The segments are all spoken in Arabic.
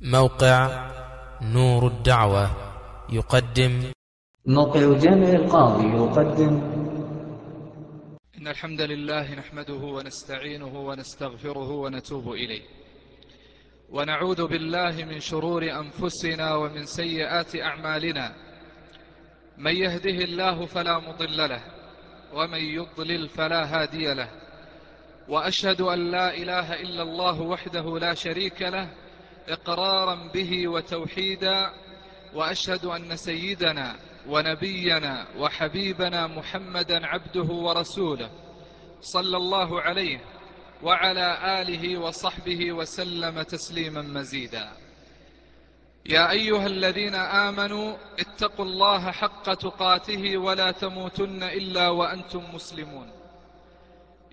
موقع نور الدعوة يقدم. موقع جامع القاضي يقدم. إن الحمد لله نحمده ونستعينه ونستغفره ونتوب إليه. ونعوذ بالله من شرور أنفسنا ومن سيئات أعمالنا. من يهده الله فلا مضل له ومن يضلل فلا هادي له. وأشهد أن لا إله إلا الله وحده لا شريك له إقرارا به وتوحيدا وأشهد أن سيدنا ونبينا وحبيبنا محمدا عبده ورسوله صلى الله عليه وعلى آله وصحبه وسلم تسليما مزيدا. يا أيها الذين آمنوا اتقوا الله حق تقاته ولا تموتن إلا وأنتم مسلمون.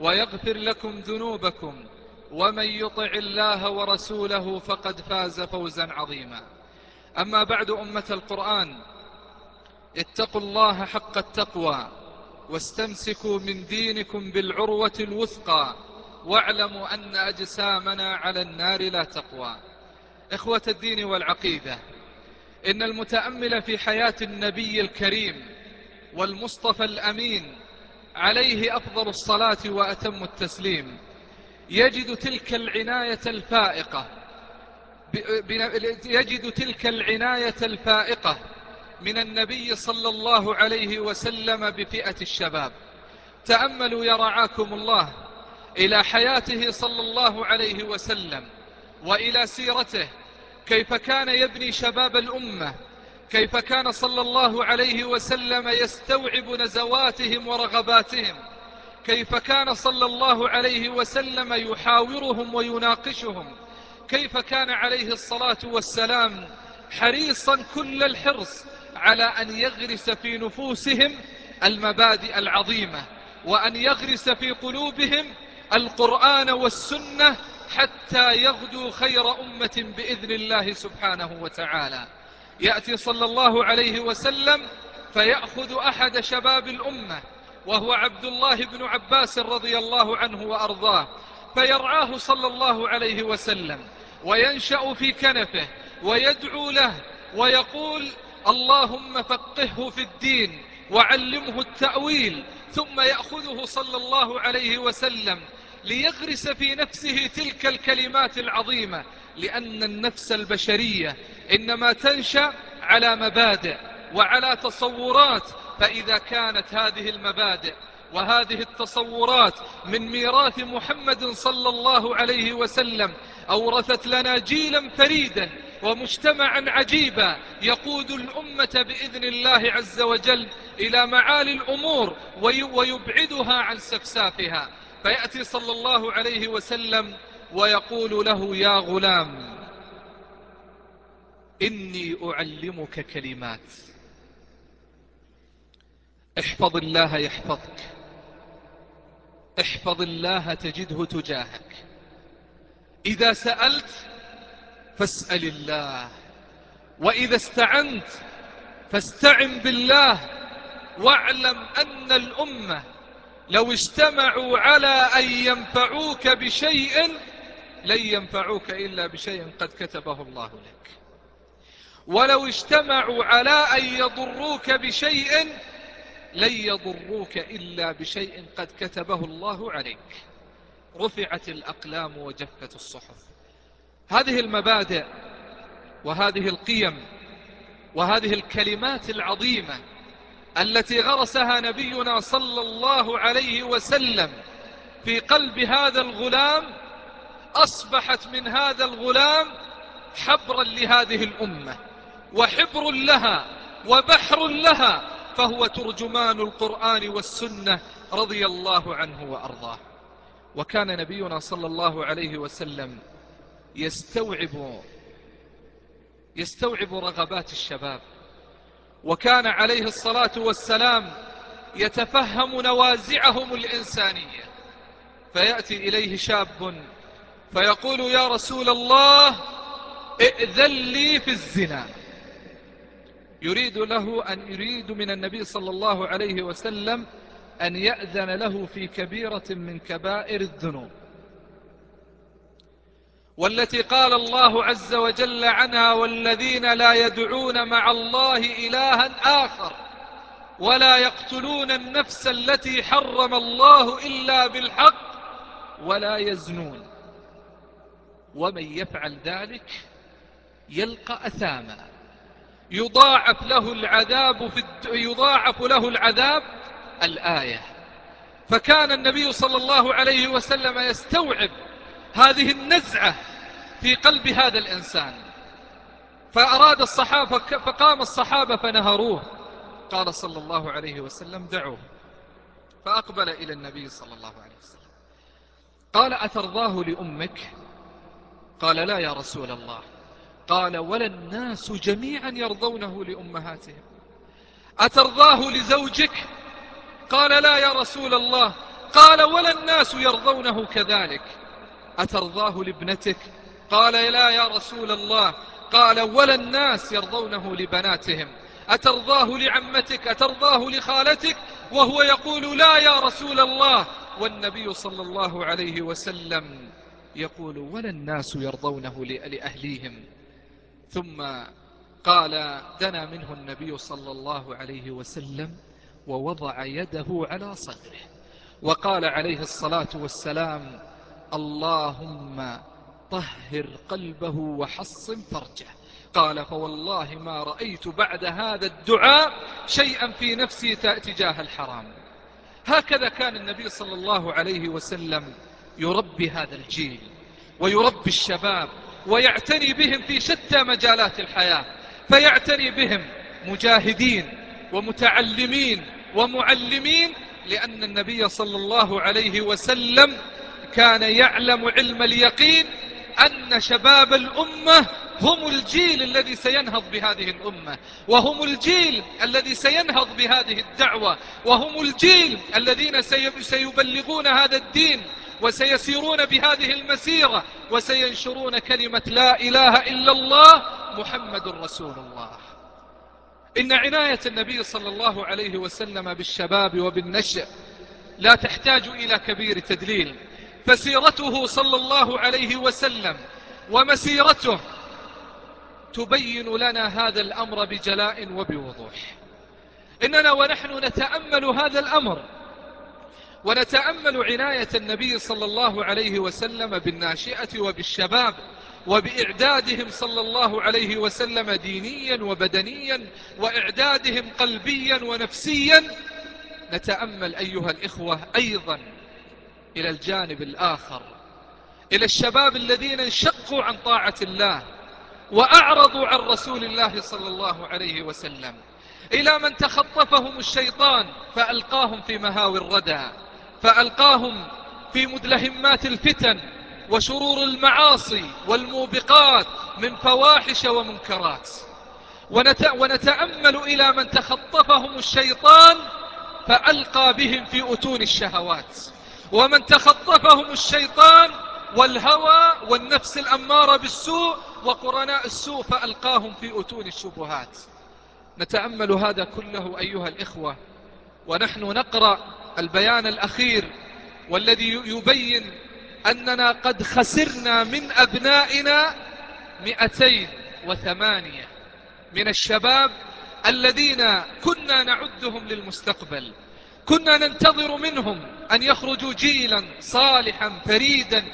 ويغفر لكم ذنوبكم ومن يطع الله ورسوله فقد فاز فوزا عظيما. أما بعد أمة القرآن اتقوا الله حق التقوى واستمسكوا من دينكم بالعروة الوثقى واعلموا أن أجسامنا على النار لا تقوى. إخوة الدين والعقيدة إن المتأمل في حياة النبي الكريم والمصطفى الأمين عليه أفضل الصلاة وأتم التسليم. يجد تلك العناية الفائقة. يجد تلك العناية الفائقة من النبي صلى الله عليه وسلم بفئة الشباب. تأملوا يا رعاكم الله إلى حياته صلى الله عليه وسلم وإلى سيرته كيف كان يبني شباب الأمة كيف كان صلى الله عليه وسلم يستوعب نزواتهم ورغباتهم؟ كيف كان صلى الله عليه وسلم يحاورهم ويناقشهم؟ كيف كان عليه الصلاة والسلام حريصا كل الحرص على أن يغرس في نفوسهم المبادئ العظيمة وأن يغرس في قلوبهم القرآن والسنة حتى يغدو خير أمة بإذن الله سبحانه وتعالى؟ يأتي صلى الله عليه وسلم فيأخذ أحد شباب الأمة وهو عبد الله بن عباس رضي الله عنه وأرضاه فيرعاه صلى الله عليه وسلم وينشأ في كنفه ويدعو له ويقول اللهم فقهه في الدين وعلمه التأويل ثم يأخذه صلى الله عليه وسلم ليغرس في نفسه تلك الكلمات العظيمة لأن النفس البشرية إنما تنشأ على مبادئ وعلى تصورات فإذا كانت هذه المبادئ وهذه التصورات من ميراث محمد صلى الله عليه وسلم أورثت لنا جيلا فريدا ومجتمعا عجيبا يقود الأمة بإذن الله عز وجل إلى معالي الأمور ويبعدها عن سفسافها. فيأتي صلى الله عليه وسلم ويقول له يا غلام إني أعلمك كلمات. احفظ الله يحفظك. احفظ الله تجده تجاهك. إذا سألت فاسأل الله. وإذا استعنت فاستعن بالله. واعلم أن الأمة لو اجتمعوا على أن ينفعوك بشيء لن ينفعوك إلا بشيء قد كتبه الله لك. ولو اجتمعوا على أن يضروك بشيء لن يضروك إلا بشيء قد كتبه الله عليك. رفعت الأقلام وجفت الصحف. هذه المبادئ وهذه القيم وهذه الكلمات العظيمة التي غرسها نبينا صلى الله عليه وسلم في قلب هذا الغلام أصبحت من هذا الغلام حبرا لهذه الأمة. وحبر لها وبحر لها فهو ترجمان القرآن والسنة رضي الله عنه وأرضاه. وكان نبينا صلى الله عليه وسلم يستوعب يستوعب رغبات الشباب. وكان عليه الصلاة والسلام يتفهم نوازعهم الإنسانية. فيأتي إليه شاب فيقول يا رسول الله ائذن لي في الزنا. يريد له أن يريد من النبي صلى الله عليه وسلم أن يأذن له في كبيرة من كبائر الذنوب. والتي قال الله عز وجل عنها والذين لا يدعون مع الله إلها آخر ولا يقتلون النفس التي حرم الله إلا بالحق ولا يزنون. ومن يفعل ذلك يلقى أثاما. يضاعف له العذاب في الد... يضاعف له العذاب الآية. فكان النبي صلى الله عليه وسلم يستوعب هذه النزعة في قلب هذا الإنسان. فأراد الصحابة فقام الصحابة فنهروه. قال صلى الله عليه وسلم دعوه. فأقبل إلى النبي صلى الله عليه وسلم. قال أترضاه لأمك؟ قال لا يا رسول الله. قال ولا الناس جميعا يرضونه لأمهاتهم. أترضاه لزوجك؟ قال لا يا رسول الله. قال ولا الناس يرضونه كذلك؟ أترضاه لابنتك؟ قال لا يا رسول الله. قال ولا الناس يرضونه لبناتهم؟ أترضاه لعمتك؟ أترضاه لخالتك؟ وهو يقول لا يا رسول الله. والنبي صلى الله عليه وسلم يقول ولا الناس يرضونه لأهليهم؟ ثم قال دنا منه النبي صلى الله عليه وسلم ووضع يده على صدره وقال عليه الصلاة والسلام اللهم طهر قلبه وحصن فرجه قال فوالله ما رأيت بعد هذا الدعاء شيئا في نفسي تجاه الحرام هكذا كان النبي صلى الله عليه وسلم يربي هذا الجيل ويربي الشباب ويعتني بهم في شتى مجالات الحياة فيعتني بهم مجاهدين ومتعلمين ومعلمين لأن النبي صلى الله عليه وسلم كان يعلم علم اليقين أن شباب الأمة هم الجيل الذي سينهض بهذه الأمة وهم الجيل الذي سينهض بهذه الدعوة وهم الجيل الذين سيبلغون هذا الدين وسيسيرون بهذه المسيرة وسينشرون كلمة لا إله إلا الله محمد رسول الله. إن عناية النبي صلى الله عليه وسلم بالشباب وبالنشء لا تحتاج إلى كبير تدليل. فسيرته صلى الله عليه وسلم ومسيرته تبين لنا هذا الأمر بجلاء وبوضوح. إننا ونحن نتأمل هذا الأمر ونتأمل عناية النبي صلى الله عليه وسلم بالناشئة وبالشباب وبإعدادهم صلى الله عليه وسلم دينيا وبدنيا وإعدادهم قلبيا ونفسيا. نتأمل أيها الإخوة أيضا إلى الجانب الآخر إلى الشباب الذين انشقوا عن طاعة الله وأعرضوا عن رسول الله صلى الله عليه وسلم إلى من تخطفهم الشيطان فألقاهم في مهاوي الردى. فألقاهم في مدلهمات الفتن وشرور المعاصي والموبقات من فواحش ومنكرات. ونت... ونتأمل إلى من تخطفهم الشيطان فألقى بهم في أتون الشهوات. ومن تخطفهم الشيطان والهوى والنفس الأمارة بالسوء وقرناء السوء فألقاهم في أتون الشبهات. نتأمل هذا كله أيها الإخوة ونحن نقرأ البيان الأخير والذي يبين أننا قد خسرنا من أبنائنا مئتين وثمانية من الشباب الذين كنا نعدهم للمستقبل كنا ننتظر منهم أن يخرجوا جيلا صالحا فريدا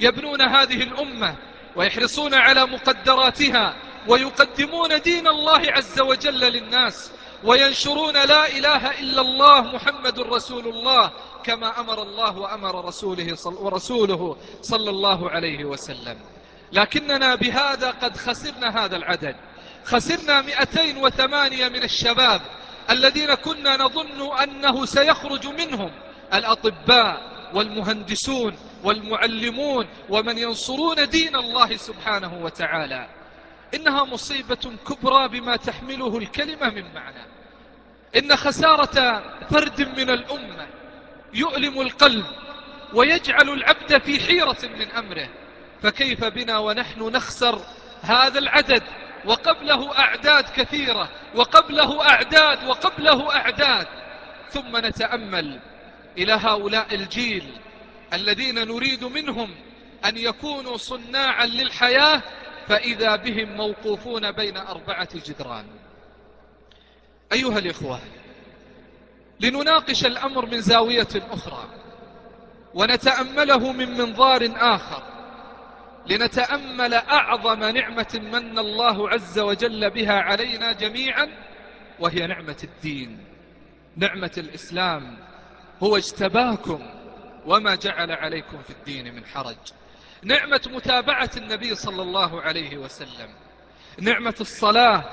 يبنون هذه الأمة ويحرصون على مقدراتها ويقدمون دين الله عز وجل للناس. وينشرون لا إله إلا الله محمد رسول الله كما أمر الله وأمر رسوله صل ورسوله صلى الله عليه وسلم. لكننا بهذا قد خسرنا هذا العدد. خسرنا 208 من الشباب الذين كنا نظن أنه سيخرج منهم الأطباء والمهندسون والمعلمون ومن ينصرون دين الله سبحانه وتعالى. إنها مصيبة كبرى بما تحمله الكلمة من معنى. إن خسارة فرد من الأمة يؤلم القلب ويجعل العبد في حيرة من أمره. فكيف بنا ونحن نخسر هذا العدد؟ وقبله أعداد كثيرة وقبله أعداد وقبله أعداد. ثم نتأمل إلى هؤلاء الجيل الذين نريد منهم أن يكونوا صناعا للحياة فإذا بهم موقوفون بين أربعة جدران. أيها الإخوة لنناقش الأمر من زاوية أخرى ونتأمله من منظار آخر لنتأمل أعظم نعمة من الله عز وجل بها علينا جميعا وهي نعمة الدين. نعمة الإسلام هو اجتباكم وما جعل عليكم في الدين من حرج. نعمة متابعة النبي صلى الله عليه وسلم نعمة الصلاة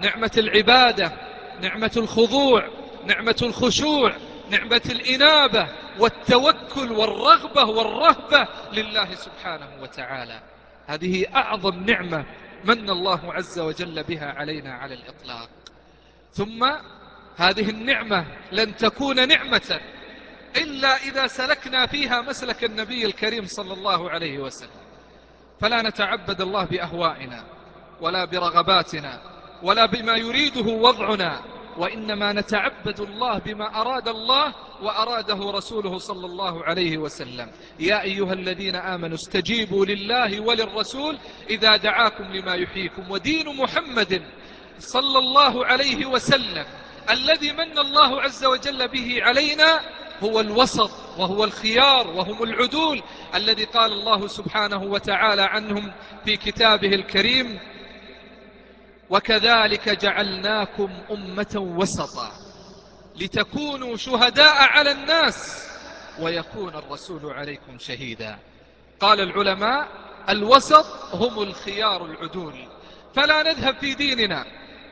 نعمة العبادة نعمة الخضوع نعمة الخشوع نعمة الإنابة والتوكل والرغبة والرهبة لله سبحانه وتعالى. هذه أعظم نعمة من الله عز وجل بها علينا على الإطلاق. ثم هذه النعمة لن تكون نعمة إلا إذا سلكنا فيها مسلك النبي الكريم صلى الله عليه وسلم. فلا نتعبد الله بأهوائنا ولا برغباتنا ولا بما يريده وضعنا وإنما نتعبد الله بما أراد الله وأراده رسوله صلى الله عليه وسلم. يا أيها الذين آمنوا استجيبوا لله وللرسول إذا دعاكم لما يحييكم. ودين محمد صلى الله عليه وسلم الذي من الله عز وجل به علينا هو الوسط وهو الخيار وهم العدول الذي قال الله سبحانه وتعالى عنهم في كتابه الكريم وكذلك جعلناكم أمة وسطا لتكونوا شهداء على الناس ويكون الرسول عليكم شهيدا. قال العلماء الوسط هم الخيار العدول. فلا نذهب في ديننا.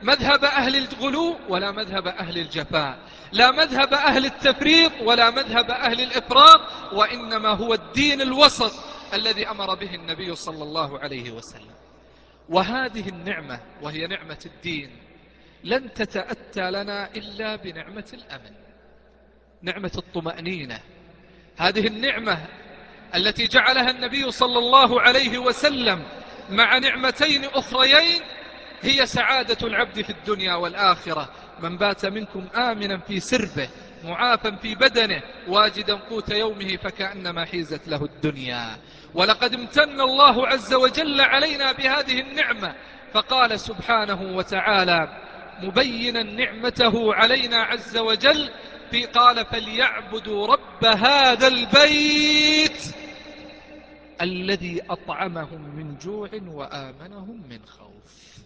مذهب أهل الغلو ولا مذهب أهل الجفاء. لا مذهب أهل التفريط ولا مذهب أهل الإفراط وإنما هو الدين الوسط الذي أمر به النبي صلى الله عليه وسلم. وهذه النعمة وهي نعمة الدين لن تتأتى لنا إلا بنعمة الأمن نعمة الطمأنينة. هذه النعمة التي جعلها النبي صلى الله عليه وسلم مع نعمتين أخريين هي سعادة العبد في الدنيا والآخرة. من بات منكم آمنا في سربه معافا في بدنه واجدا قوت يومه فكأنما حيزت له الدنيا. ولقد امتن الله عز وجل علينا بهذه النعمة فقال سبحانه وتعالى مبينا نعمته علينا عز وجل في قال فليعبدوا رب هذا البيت الذي أطعمهم من جوع وآمنهم من خوف.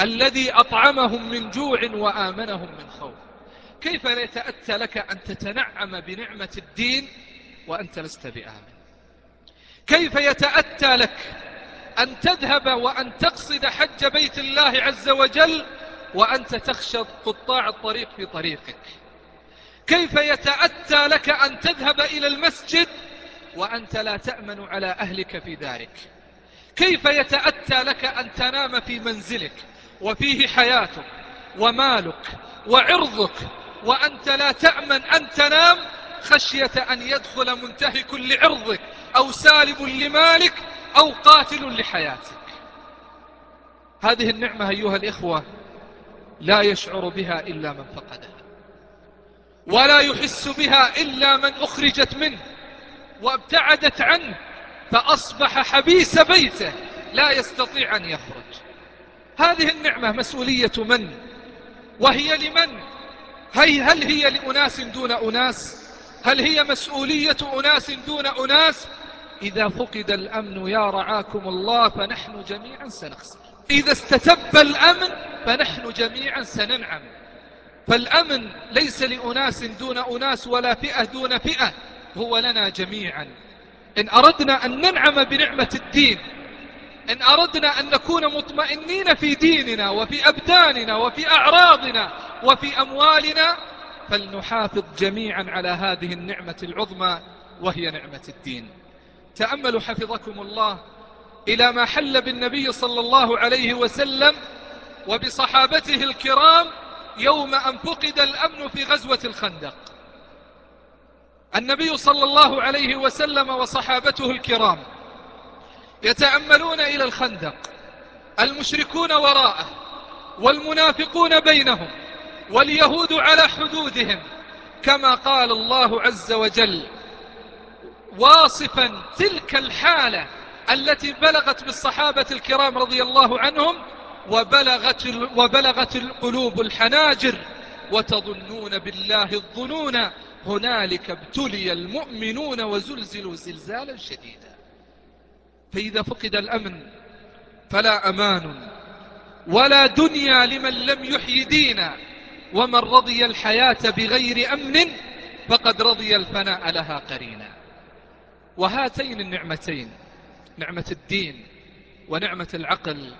الذي أطعمهم من جوع وآمنهم من خوف. كيف يتأتى لك أن تتنعم بنعمة الدين وأنت لست بآمن؟ كيف يتأتى لك أن تذهب وأن تقصد حج بيت الله عز وجل وأنت تخشى قطاع الطريق في طريقك؟ كيف يتأتى لك أن تذهب إلى المسجد وأنت لا تأمن على أهلك في دارك؟ كيف يتأتى لك أن تنام في منزلك وفيه حياتك ومالك وعرضك وأنت لا تأمن أن تنام خشية أن يدخل منتهك لعرضك أو سالب لمالك أو قاتل لحياتك. هذه النعمة أيها الإخوة لا يشعر بها إلا من فقدها ولا يحس بها إلا من أخرجت منه وابتعدت عنه فأصبح حبيس بيته لا يستطيع أن يخرج. هذه النعمة مسؤولية من؟ وهي لمن؟ هي هل هي لأناس دون أناس؟ هل هي مسؤولية أناس دون أناس؟ إذا فقد الأمن يا رعاكم الله فنحن جميعا سنخسر. إذا استتب الأمن فنحن جميعا سننعم. فالأمن ليس لأناس دون أناس ولا فئة دون فئة هو لنا جميعا. إن أردنا أن ننعم بنعمة الدين إن أردنا أن نكون مطمئنين في ديننا وفي أبداننا وفي أعراضنا وفي أموالنا فلنحافظ جميعا على هذه النعمة العظمى وهي نعمة الدين. تأملوا حفظكم الله إلى ما حل بالنبي صلى الله عليه وسلم وبصحابته الكرام يوم أن فقد الأمن في غزوة الخندق. النبي صلى الله عليه وسلم وصحابته الكرام يتأملون إلى الخندق المشركون وراءه والمنافقون بينهم واليهود على حدودهم كما قال الله عز وجل واصفا تلك الحالة التي بلغت بالصحابة الكرام رضي الله عنهم وبلغت, وبلغت القلوب الحناجر وتظنون بالله الظنون هنالك ابتلي المؤمنون وزلزلوا زلزالا شديدا. فإذا فقد الأمن فلا أمان ولا دنيا لمن لم يحيي دينا ومن رضي الحياة بغير أمن فقد رضي الفناء لها قرينا. وهاتين النعمتين نعمة الدين ونعمة العقل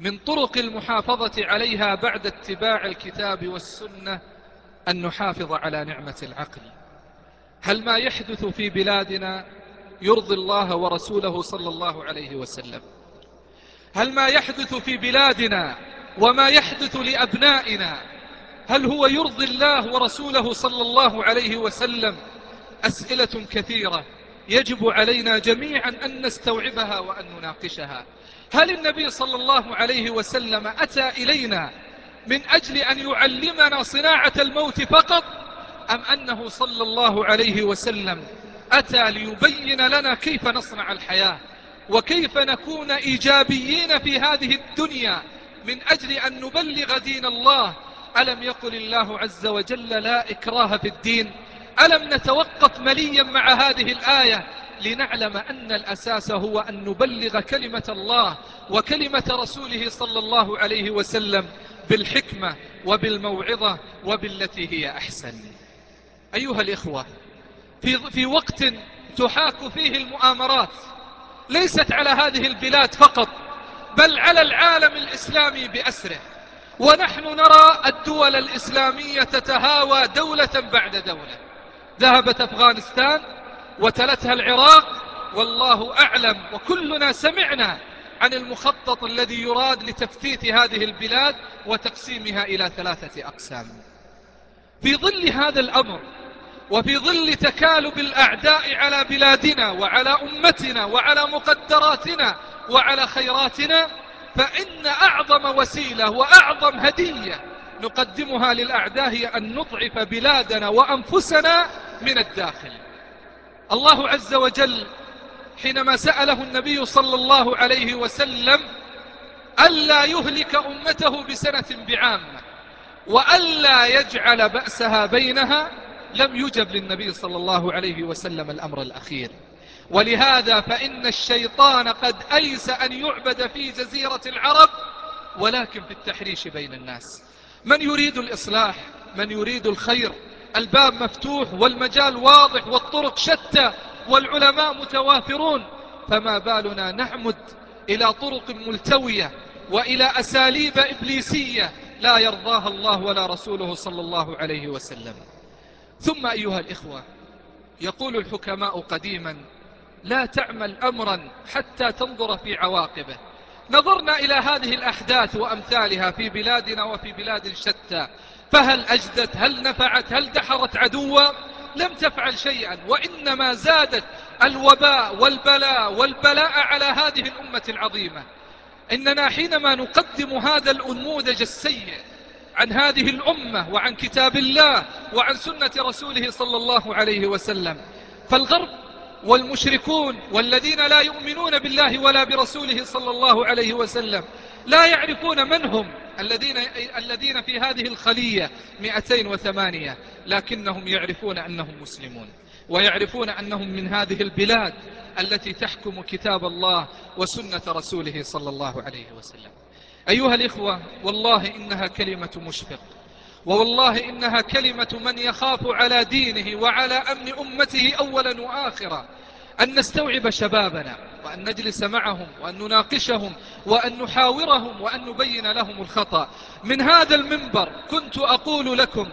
من طرق المحافظة عليها بعد اتباع الكتاب والسنة أن نحافظ على نعمة العقل. هل ما يحدث في بلادنا يرضي الله ورسوله صلى الله عليه وسلم؟ هل ما يحدث في بلادنا وما يحدث لأبنائنا؟ هل هو يرضي الله ورسوله صلى الله عليه وسلم؟ أسئلة كثيرة. يجب علينا جميعا أن نستوعبها وأن نناقشها. هل النبي صلى الله عليه وسلم أتى إلينا من أجل أن يعلمنا صناعة الموت فقط؟ أم أنه صلى الله عليه وسلم أتى ليبين لنا كيف نصنع الحياة وكيف نكون إيجابيين في هذه الدنيا من أجل أن نبلغ دين الله؟ ألم يقل الله عز وجل لا إكراه في الدين؟ ألم نتوقف مليا مع هذه الآية لنعلم أن الأساس هو أن نبلغ كلمة الله وكلمة رسوله صلى الله عليه وسلم بالحكمة وبالموعظة وبالتي هي أحسن. أيها الإخوة في, في وقت تحاك فيه المؤامرات ليست على هذه البلاد فقط بل على العالم الإسلامي بأسره. ونحن نرى الدول الإسلامية تتهاوى دولة بعد دولة. ذهبت أفغانستان وتلتها العراق والله أعلم وكلنا سمعنا عن المخطط الذي يراد لتفتيت هذه البلاد وتقسيمها إلى ثلاثة أقسام. في ظل هذا الأمر وفي ظل تكالب الأعداء على بلادنا وعلى أمتنا وعلى مقدراتنا وعلى خيراتنا فإن أعظم وسيلة وأعظم هدية نقدمها للأعداء هي أن نضعف بلادنا وأنفسنا من الداخل. الله عز وجل حينما سأله النبي صلى الله عليه وسلم ألا يهلك أمته بسنة بعامة وألا يجعل بأسها بينها لم يجب للنبي صلى الله عليه وسلم الأمر الأخير. ولهذا فإن الشيطان قد أيس أن يعبد في جزيرة العرب ولكن في التحريش بين الناس. من يريد الإصلاح من يريد الخير الباب مفتوح والمجال واضح والطرق شتى والعلماء متوافرون فما بالنا نعمد إلى طرق ملتوية وإلى أساليب إبليسية لا يرضاها الله ولا رسوله صلى الله عليه وسلم. ثم أيها الإخوة يقول الحكماء قديما لا تعمل أمرا حتى تنظر في عواقبه. نظرنا إلى هذه الأحداث وأمثالها في بلادنا وفي بلاد شتى. فهل أجدت؟ هل نفعت؟ هل دحرت عدوا؟ لم تفعل شيئا. وإنما زادت الوباء والبلاء والبلاء على هذه الأمة العظيمة. إننا حينما نقدم هذا الأنموذج السيء عن هذه الأمة وعن كتاب الله وعن سنة رسوله صلى الله عليه وسلم فالغرب والمشركون والذين لا يؤمنون بالله ولا برسوله صلى الله عليه وسلم لا يعرفون من هم الذين, الذين في هذه الخلية 208 لكنهم يعرفون أنهم مسلمون ويعرفون أنهم من هذه البلاد التي تحكم كتاب الله وسنة رسوله صلى الله عليه وسلم. أيها الإخوة والله إنها كلمة مشفق. ووالله إنها كلمة من يخاف على دينه وعلى أمن أمته أولا وآخرا. أن نستوعب شبابنا وأن نجلس معهم وأن نناقشهم وأن نحاورهم وأن نبين لهم الخطأ. من هذا المنبر كنت أقول لكم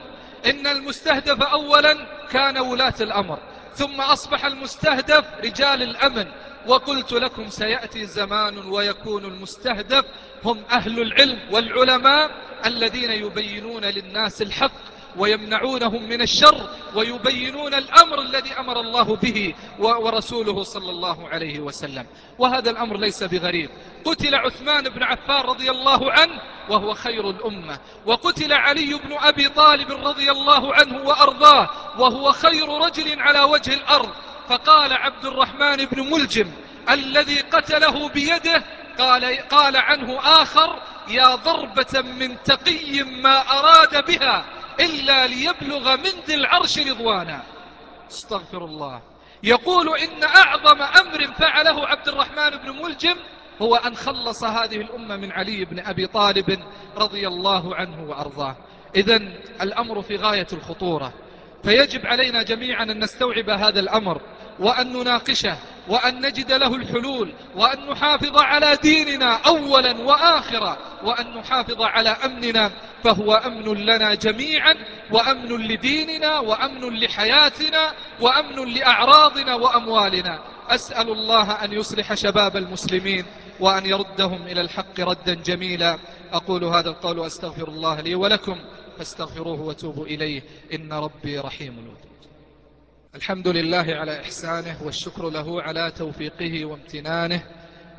إن المستهدف أولا كان ولاة الأمر ثم أصبح المستهدف رجال الأمن. وقلت لكم سيأتي زمان ويكون المستهدف هم أهل العلم والعلماء الذين يبينون للناس الحق ويمنعونهم من الشر ويبينون الأمر الذي أمر الله به ورسوله صلى الله عليه وسلم. وهذا الأمر ليس بغريب. قتل عثمان بن عفان رضي الله عنه وهو خير الأمة. وقتل علي بن أبي طالب رضي الله عنه وأرضاه وهو خير رجل على وجه الأرض. فقال عبد الرحمن بن ملجم الذي قتله بيده قال, قال عنه آخر يا ضربة من تقي ما أراد بها إلا ليبلغ من ذي العرش رضوانا. استغفر الله. يقول إن أعظم أمر فعله عبد الرحمن بن ملجم هو أن خلص هذه الأمة من علي بن أبي طالب رضي الله عنه وأرضاه. إذا الأمر في غاية الخطورة. فيجب علينا جميعا أن نستوعب هذا الأمر وأن نناقشه. وأن نجد له الحلول وأن نحافظ على ديننا أولا وآخرا وأن نحافظ على أمننا فهو أمن لنا جميعا وأمن لديننا وأمن لحياتنا وأمن لأعراضنا وأموالنا. أسأل الله أن يصلح شباب المسلمين وأن يردهم إلى الحق ردا جميلا. أقول هذا القول وأستغفر الله لي ولكم فاستغفروه وتوبوا إليه. إن ربي رحيم. ودود الحمد لله على إحسانه والشكر له على توفيقه وامتنانه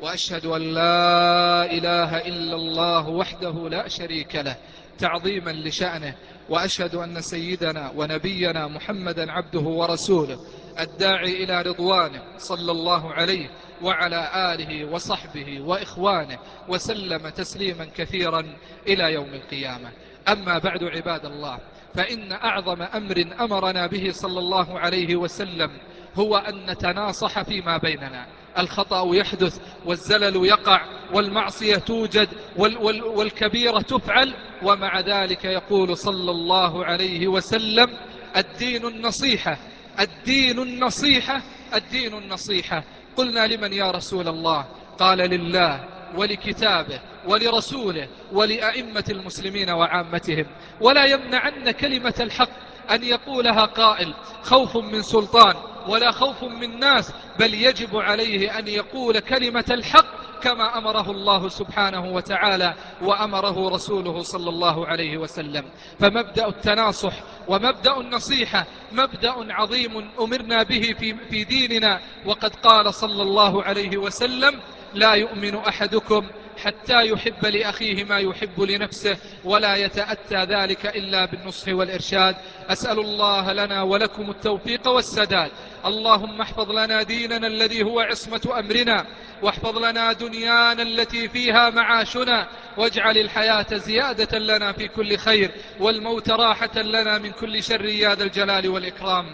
وأشهد أن لا إله إلا الله وحده لا شريك له تعظيما لشأنه وأشهد أن سيدنا ونبينا محمدا عبده ورسوله الداعي إلى رضوانه صلى الله عليه وعلى آله وصحبه وإخوانه وسلم تسليما كثيرا إلى يوم القيامة. أما بعد عباد الله فإن أعظم أمر أمرنا به صلى الله عليه وسلم هو أن نتناصح فيما بيننا. الخطأ يحدث والزلل يقع والمعصية توجد وال وال والكبيرة تفعل ومع ذلك يقول صلى الله عليه وسلم الدين النصيحة الدين النصيحة الدين النصيحة. قلنا لمن يا رسول الله؟ قال لله. ولكتابه ولرسوله ولأئمة المسلمين وعامتهم. ولا يمنعن كلمة الحق أن يقولها قائل خوف من سلطان ولا خوف من ناس بل يجب عليه أن يقول كلمة الحق كما أمره الله سبحانه وتعالى وأمره رسوله صلى الله عليه وسلم. فمبدأ التناصح ومبدأ النصيحة مبدأ عظيم أمرنا به في, ديننا وقد قال صلى الله عليه وسلم لا يؤمن أحدكم حتى يحب لأخيه ما يحب لنفسه ولا يتأتى ذلك إلا بالنصح والإرشاد. أسأل الله لنا ولكم التوفيق والسداد. اللهم احفظ لنا ديننا الذي هو عصمة أمرنا. واحفظ لنا دنيانا التي فيها معاشنا. واجعل الحياة زيادة لنا في كل خير والموت راحة لنا من كل شر يا ذا الجلال والإكرام.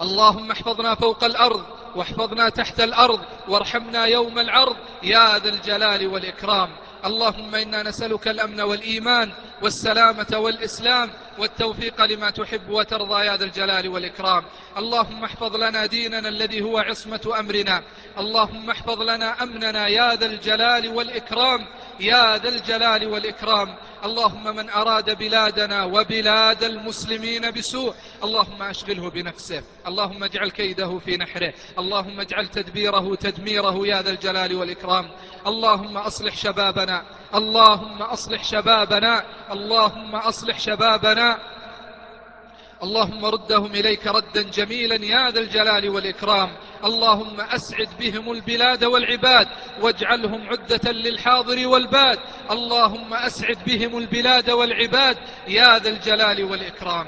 اللهم احفظنا فوق الأرض واحفظنا تحت الأرض وارحمنا يوم العرض. يا ذا الجلال والإكرام. اللهم إنا نسألك الأمن والإيمان والسلامة والإسلام والتوفيق لما تحب وترضى. يا ذا الجلال والإكرام. اللهم احفظ لنا ديننا الذي هو عصمة أمرنا. اللهم احفظ لنا أمننا. يا ذا الجلال والإكرام. يا ذا الجلال والإكرام. اللهم من أراد بلادنا وبلاد المسلمين بسوء اللهم أشغله بنفسه اللهم اجعل كيده في نحره اللهم اجعل تدبيره تدميره يا ذا الجلال والإكرام اللهم أصلح شبابنا اللهم أصلح شبابنا اللهم أصلح شبابنا اللهم ردهم إليك ردا جميلا يا ذا الجلال والإكرام. اللهم أسعد بهم البلاد والعباد واجعلهم عدة للحاضر والباد. اللهم أسعد بهم البلاد والعباد يا ذا الجلال والإكرام.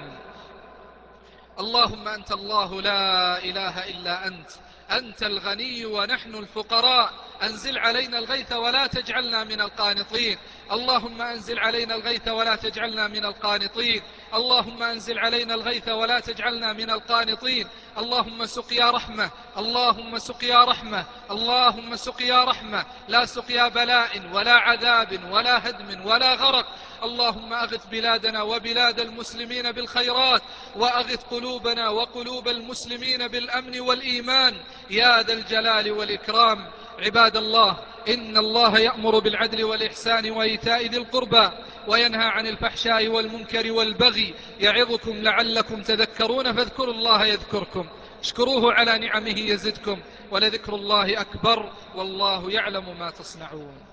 اللهم أنت الله لا إله إلا أنت أنت الغني ونحن الفقراء. أنزل علينا الغيث ولا تجعلنا من القانطين. اللهم أنزل علينا الغيث ولا تجعلنا من القانطين. اللهم أنزل علينا الغيث ولا تجعلنا من القانطين. اللهم سقيا رحمة. اللهم سقيا رحمة. اللهم سقيا رحمة. لا سقيا بلاء ولا عذاب ولا هدم ولا غرق. اللهم أغث بلادنا وبلاد المسلمين بالخيرات وأغث قلوبنا وقلوب المسلمين بالأمن والإيمان. يا ذا الجلال والإكرام. عباد الله إن الله يأمر بالعدل والإحسان وإيتاء ذي القربى وينهى عن الفحشاء والمنكر والبغي يعظكم لعلكم تذكرون فاذكروا الله يذكركم. اشكروه على نعمه يزدكم ولذكر الله أكبر والله يعلم ما تصنعون.